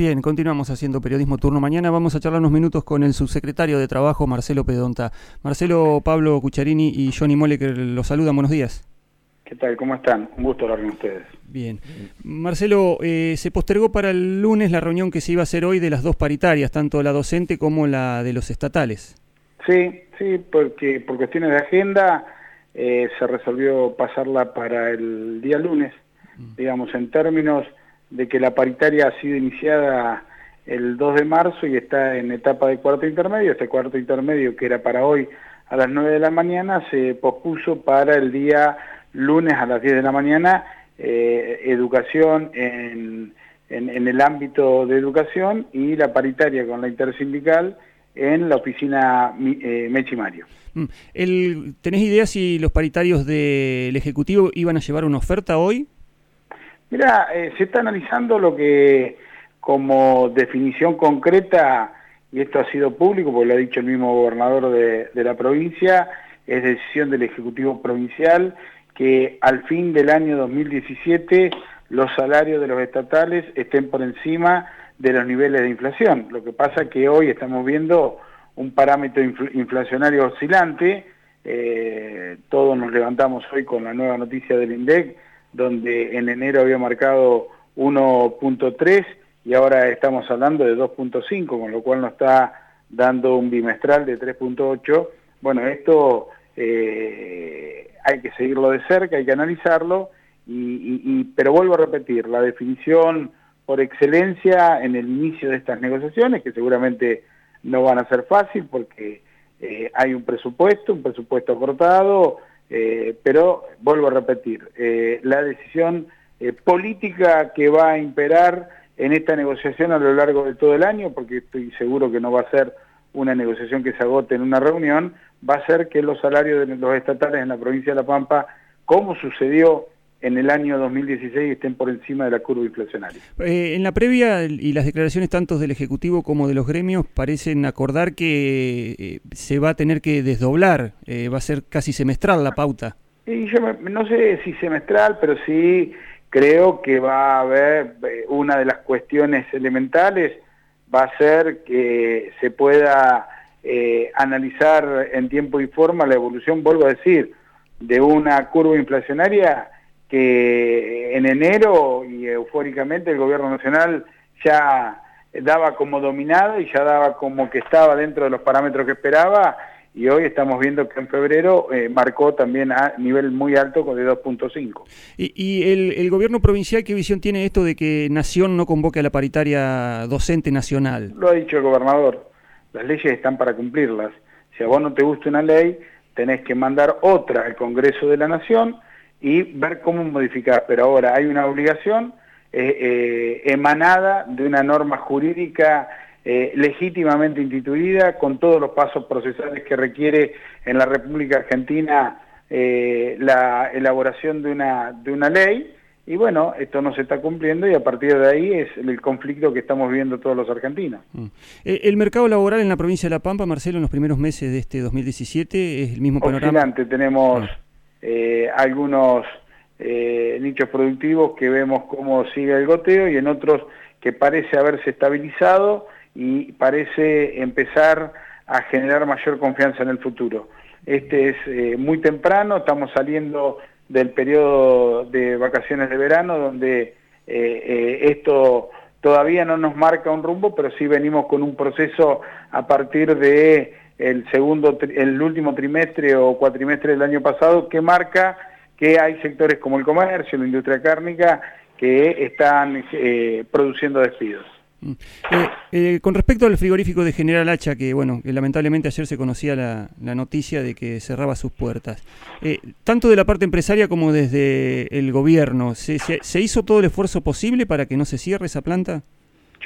Bien, continuamos haciendo periodismo turno. Mañana vamos a charlar unos minutos con el subsecretario de Trabajo, Marcelo Pedonta. Marcelo, Pablo Cucharini y Johnny Mole, que los saludan. Buenos días. ¿Qué tal? ¿Cómo están? Un gusto hablar con ustedes. Bien. Marcelo, eh, se postergó para el lunes la reunión que se iba a hacer hoy de las dos paritarias, tanto la docente como la de los estatales. Sí, sí, porque por cuestiones de agenda eh, se resolvió pasarla para el día lunes, mm. digamos, en términos de que la paritaria ha sido iniciada el 2 de marzo y está en etapa de cuarto intermedio. Este cuarto intermedio, que era para hoy a las 9 de la mañana, se pospuso para el día lunes a las 10 de la mañana, eh, educación en, en, el ámbito de educación y la paritaria con la intersindical en la oficina eh, Mechi Mario. Mm. ¿Tenés idea si los paritarios del Ejecutivo iban a llevar una oferta hoy? Mira, eh, se está analizando lo que como definición concreta, y esto ha sido público porque lo ha dicho el mismo gobernador de, la provincia, es decisión del Ejecutivo Provincial que al fin del año 2017 los salarios de los estatales estén por encima de los niveles de inflación. Lo que pasa que hoy estamos viendo un parámetro inflacionario oscilante, eh, todos nos levantamos hoy con la nueva noticia del INDEC, donde en enero había marcado 1.3 y ahora estamos hablando de 2.5, con lo cual nos está dando un bimestral de 3.8. Bueno, esto eh, hay que seguirlo de cerca, hay que analizarlo, y, pero vuelvo a repetir, la definición por excelencia en el inicio de estas negociaciones, que seguramente no van a ser fácil porque eh, hay un presupuesto, un presupuesto acortado, eh, pero vuelvo a repetir, eh, la decisión eh, política que va a imperar en esta negociación a lo largo de todo el año, porque estoy seguro que no va a ser una negociación que se agote en una reunión, va a ser que los salarios de los estatales en la provincia de La Pampa, como sucedió en el año 2016 estén por encima de la curva inflacionaria. Eh, en la previa y las declaraciones tanto del Ejecutivo como de los gremios parecen acordar que eh, se va a tener que desdoblar, eh, va a ser casi semestral la pauta. Y yo no sé si semestral, pero sí creo que va a haber una de las cuestiones elementales, va a ser que se pueda analizar en tiempo y forma la evolución, vuelvo a decir, de una curva inflacionaria que en enero y eufóricamente el gobierno nacional ya daba como dominada y ya daba como que estaba dentro de los parámetros que esperaba y hoy estamos viendo que en febrero eh, marcó también a nivel muy alto con de 2.5. ¿Y, y el, el, gobierno provincial qué visión tiene esto de que Nación no convoque a la paritaria docente nacional? Lo ha dicho el gobernador, las leyes están para cumplirlas. Si a vos no te gusta una ley, tenés que mandar otra al Congreso de la Nación y ver cómo modificar. Pero ahora hay una obligación eh, eh, emanada de una norma jurídica eh, legítimamente instituida, con todos los pasos procesales que requiere en la República Argentina la elaboración de una, de una ley, y bueno, esto no se está cumpliendo y a partir de ahí es el conflicto que estamos viendo todos los argentinos. Mm. El mercado laboral en la provincia de La Pampa, Marcelo, en los primeros meses de este 2017 es el mismo panorama. tenemos... Ah. Eh, algunos eh, nichos productivos que vemos cómo sigue el goteo y en otros que parece haberse estabilizado y parece empezar a generar mayor confianza en el futuro. Este es eh, muy temprano, estamos saliendo del periodo de vacaciones de verano donde esto todavía no nos marca un rumbo, pero sí venimos con un proceso a partir de el segundo, el último trimestre o cuatrimestre del año pasado que marca que hay sectores como el comercio, la industria cárnica, que están eh, produciendo despidos. Mm. Eh, eh, con respecto al frigorífico de General Hacha, que bueno, que lamentablemente ayer se conocía la, noticia de que cerraba sus puertas, tanto de la parte empresaria como desde el gobierno, ¿se, ¿se, hizo todo el esfuerzo posible para que no se cierre esa planta?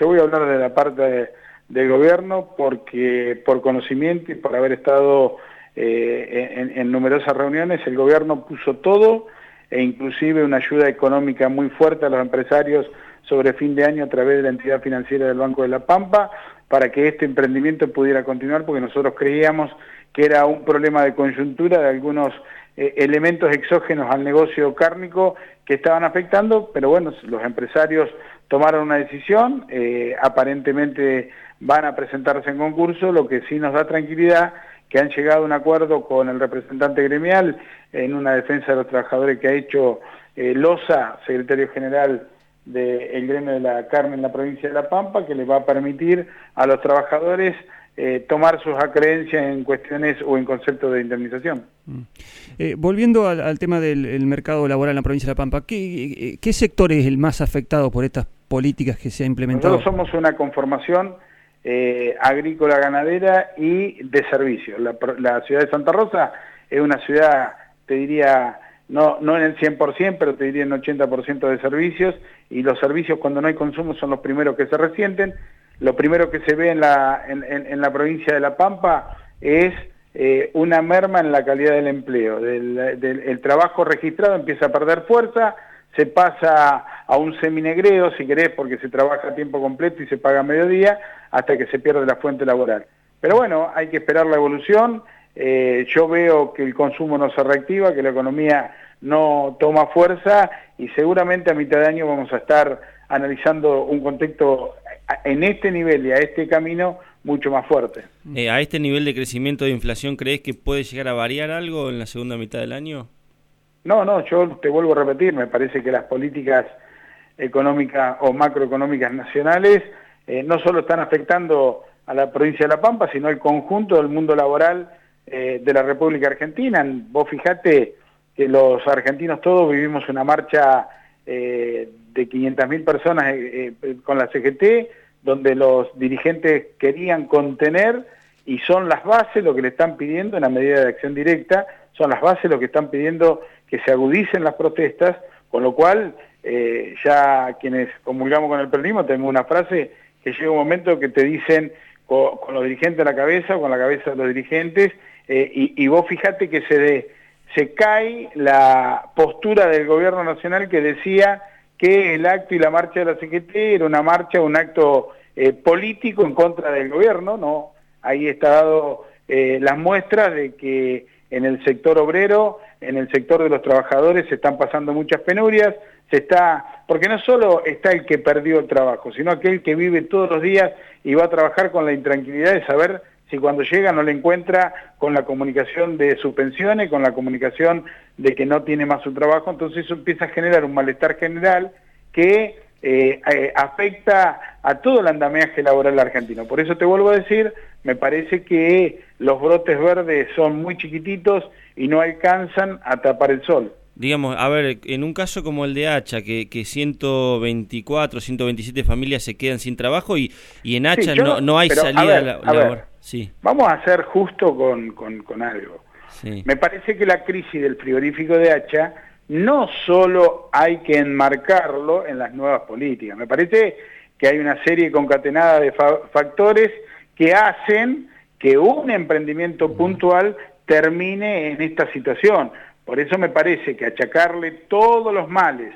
Yo voy a hablar de la parte del gobierno porque por conocimiento y por haber estado eh, en, numerosas reuniones, el gobierno puso todo e inclusive una ayuda económica muy fuerte a los empresarios sobre fin de año a través de la entidad financiera del Banco de la Pampa para que este emprendimiento pudiera continuar porque nosotros creíamos que era un problema de coyuntura de algunos eh, elementos exógenos al negocio cárnico que estaban afectando, pero bueno, los empresarios tomaron una decisión, eh, aparentemente van a presentarse en concurso, lo que sí nos da tranquilidad que han llegado a un acuerdo con el representante gremial en una defensa de los trabajadores que ha hecho eh, Loza, secretario general del gremio de la carne en la provincia de La Pampa, que le va a permitir a los trabajadores eh, tomar sus acreencias en cuestiones o en conceptos de indemnización. Mm. Eh, volviendo al, tema del mercado laboral en la provincia de La Pampa, ¿qué, ¿qué, sector es el más afectado por estas políticas que se han implementado? Nosotros somos una conformación eh, agrícola ganadera y de servicios. La, ciudad de Santa Rosa es una ciudad, te diría, no, no en el 100%, pero te diría en 80% de servicios, y los servicios cuando no hay consumo son los primeros que se resienten. Lo primero que se ve en la, en, la provincia de La Pampa es eh, una merma en la calidad del empleo. el trabajo registrado empieza a perder fuerza, se pasa a un seminegreo, si querés, porque se trabaja a tiempo completo y se paga a mediodía, hasta que se pierde la fuente laboral. Pero bueno, hay que esperar la evolución. Eh, yo veo que el consumo no se reactiva, que la economía no toma fuerza y seguramente a mitad de año vamos a estar analizando un contexto en este nivel y a este camino mucho más fuerte. Eh, ¿A este nivel de crecimiento de inflación crees que puede llegar a variar algo en la segunda mitad del año? No, no, yo te vuelvo a repetir, me parece que las políticas económicas o macroeconómicas nacionales eh, no solo están afectando a la provincia de La Pampa, sino al conjunto del mundo laboral eh, de la República Argentina. Vos fijate que los argentinos todos vivimos una marcha de 500.000 personas con la CGT, donde los dirigentes querían contener y son las bases lo que le están pidiendo en la medida de acción directa, son las bases lo que están pidiendo que se agudicen las protestas, con lo cual eh, ya quienes comulgamos con el peronismo tenemos una frase que llega un momento que te dicen con, los dirigentes a la cabeza o con la cabeza de los dirigentes, eh, y, vos fíjate que se, se cae la postura del gobierno nacional que decía que el acto y la marcha de la CGT era una marcha, un acto eh, político en contra del gobierno, no, ahí está dado las muestras de que en el sector obrero, en el sector de los trabajadores se están pasando muchas penurias, se está, porque no solo está el que perdió el trabajo, sino aquel que vive todos los días y va a trabajar con la intranquilidad de saber si cuando llega no le encuentra con la comunicación de su pensiones, con la comunicación de que no tiene más su trabajo, entonces eso empieza a generar un malestar general que eh, eh, afecta a todo el andamiaje laboral argentino. Por eso te vuelvo a decir, me parece que los brotes verdes son muy chiquititos y no alcanzan a tapar el sol. Digamos, a ver, en un caso como el de Hacha, que, que 124, 127 familias se quedan sin trabajo y, y en Hacha no, no, hay salida laboral. Sí. Vamos a ser justo con, con, algo. Me parece que la crisis del frigorífico de Hacha no solo hay que enmarcarlo en las nuevas políticas, me parece que hay una serie concatenada de factores que hacen que un emprendimiento puntual termine en esta situación. Por eso me parece que achacarle todos los males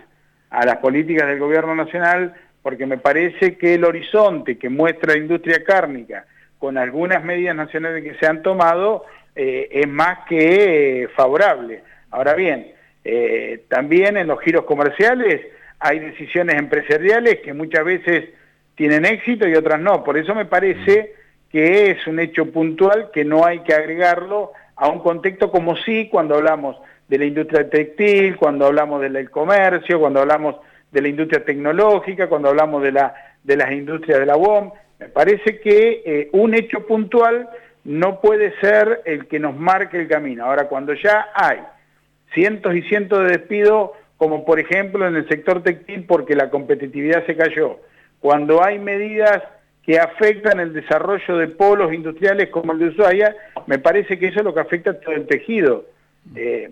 a las políticas del gobierno nacional, porque me parece que el horizonte que muestra la industria cárnica con algunas medidas nacionales que se han tomado eh, es más que eh, favorable. Ahora bien, eh, también en los giros comerciales hay decisiones empresariales que muchas veces tienen éxito y otras no. Por eso me parece que es un hecho puntual que no hay que agregarlo a un contexto como sí cuando hablamos de la industria textil, cuando hablamos del comercio, cuando hablamos de la industria tecnológica, cuando hablamos de, la, de las industrias de la UOM. Me parece que eh, un hecho puntual no puede ser el que nos marque el camino. Ahora, cuando ya hay cientos y cientos de despidos, como por ejemplo en el sector textil porque la competitividad se cayó. Cuando hay medidas que afectan el desarrollo de polos industriales como el de Ushuaia, me parece que eso es lo que afecta a todo el tejido. Eh,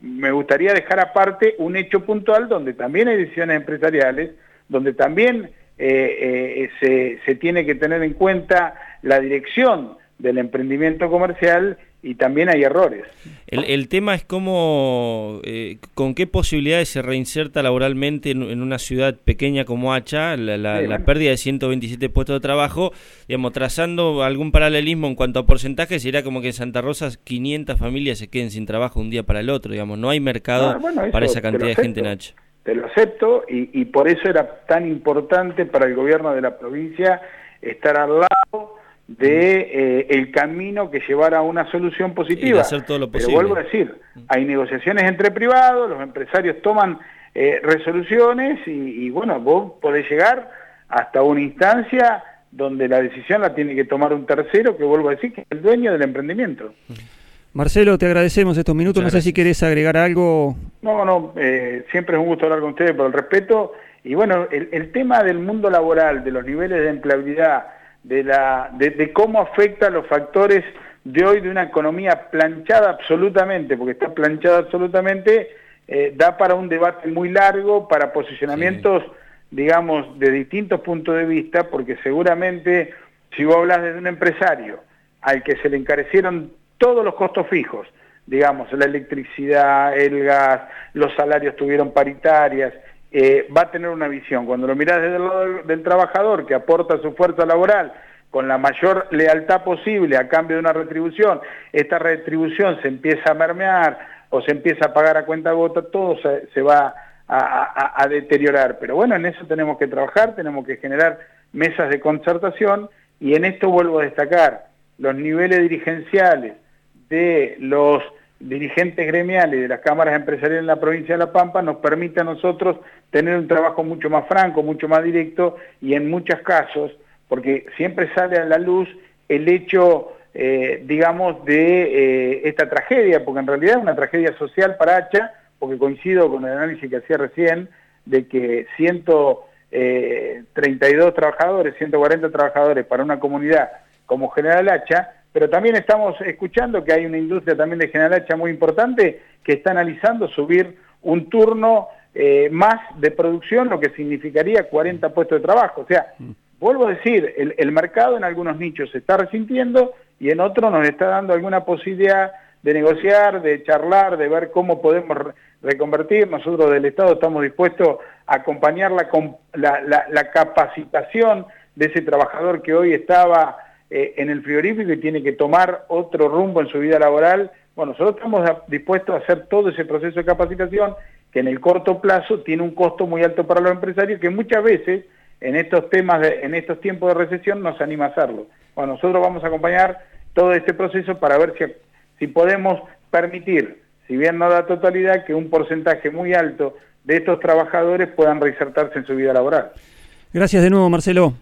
me gustaría dejar aparte un hecho puntual donde también hay decisiones empresariales, donde también eh, eh, se, se tiene que tener en cuenta la dirección del emprendimiento comercial y también hay errores. El, tema es cómo, eh, con qué posibilidades se reinserta laboralmente en, una ciudad pequeña como Hacha la, pérdida de 127 puestos de trabajo, digamos, trazando algún paralelismo en cuanto a porcentaje, sería como que en Santa Rosa 500 familias se queden sin trabajo un día para el otro, digamos, no hay mercado ah, para esa cantidad de gente en Hacha. te lo acepto, y, por eso era tan importante para el gobierno de la provincia estar al lado de eh, el camino que llevara a una solución positiva. hacer todo lo posible. Pero vuelvo a decir, hay negociaciones entre privados, los empresarios toman eh, resoluciones y, y, bueno, vos podés llegar hasta una instancia donde la decisión la tiene que tomar un tercero, que vuelvo a decir que es el dueño del emprendimiento. Marcelo, te agradecemos estos minutos. no sé si querés agregar algo. No, no, eh, siempre es un gusto hablar con ustedes por el respeto. Y bueno, el, tema del mundo laboral, de los niveles de empleabilidad, de, la, de, cómo afecta los factores de hoy de una economía planchada absolutamente, porque está planchada absolutamente, eh, da para un debate muy largo, para posicionamientos digamos, de distintos puntos de vista, porque seguramente si vos hablas de un empresario al que se le encarecieron todos los costos fijos, digamos, la electricidad, el gas, los salarios tuvieron paritarias, eh, va a tener una visión. Cuando lo mirás desde el lado del, trabajador que aporta su fuerza laboral con la mayor lealtad posible a cambio de una retribución, esta retribución se empieza a mermear o se empieza a pagar a cuenta gota, todo se, se va a, deteriorar. Pero bueno, en eso tenemos que trabajar, tenemos que generar mesas de concertación y en esto vuelvo a destacar los niveles dirigenciales de los dirigentes gremiales de las cámaras empresariales en la provincia de La Pampa nos permite a nosotros tener un trabajo mucho más franco, mucho más directo y en muchos casos, porque siempre sale a la luz el hecho, eh, digamos, de eh, esta tragedia, porque en realidad es una tragedia social para Hacha, porque coincido con el análisis que hacía recién, de que 132 eh, trabajadores, 140 trabajadores para una comunidad como General Hacha, pero también estamos escuchando que hay una industria también de General Hacha muy importante que está analizando subir un turno eh, más de producción, lo que significaría 40 puestos de trabajo. O sea, mm. vuelvo a decir, el, el mercado en algunos nichos se está resintiendo y en otros nos está dando alguna posibilidad de negociar, de charlar, de ver cómo podemos reconvertir. Nosotros del Estado estamos dispuestos a acompañar la, la, capacitación de ese trabajador que hoy estaba eh, en el frigorífico y tiene que tomar otro rumbo en su vida laboral. Bueno, nosotros estamos dispuestos a hacer todo ese proceso de capacitación que en el corto plazo tiene un costo muy alto para los empresarios que muchas veces en estos temas, en estos tiempos de recesión nos anima a hacerlo. Bueno, nosotros vamos a acompañar todo este proceso para ver si si podemos permitir, si bien no da totalidad, que un porcentaje muy alto de estos trabajadores puedan reinsertarse en su vida laboral. Gracias de nuevo, Marcelo.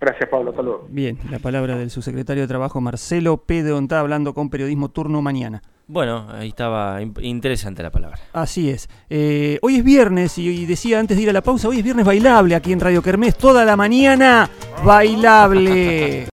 Gracias, Pablo. Hasta luego. Bien, la palabra del subsecretario de Trabajo, Marcelo Pedrontá, hablando con Periodismo Turno Mañana. Bueno, ahí estaba interesante la palabra. Así es. Eh, hoy es viernes y, decía antes de ir a la pausa, hoy es viernes bailable aquí en Radio Kermés, toda la mañana bailable.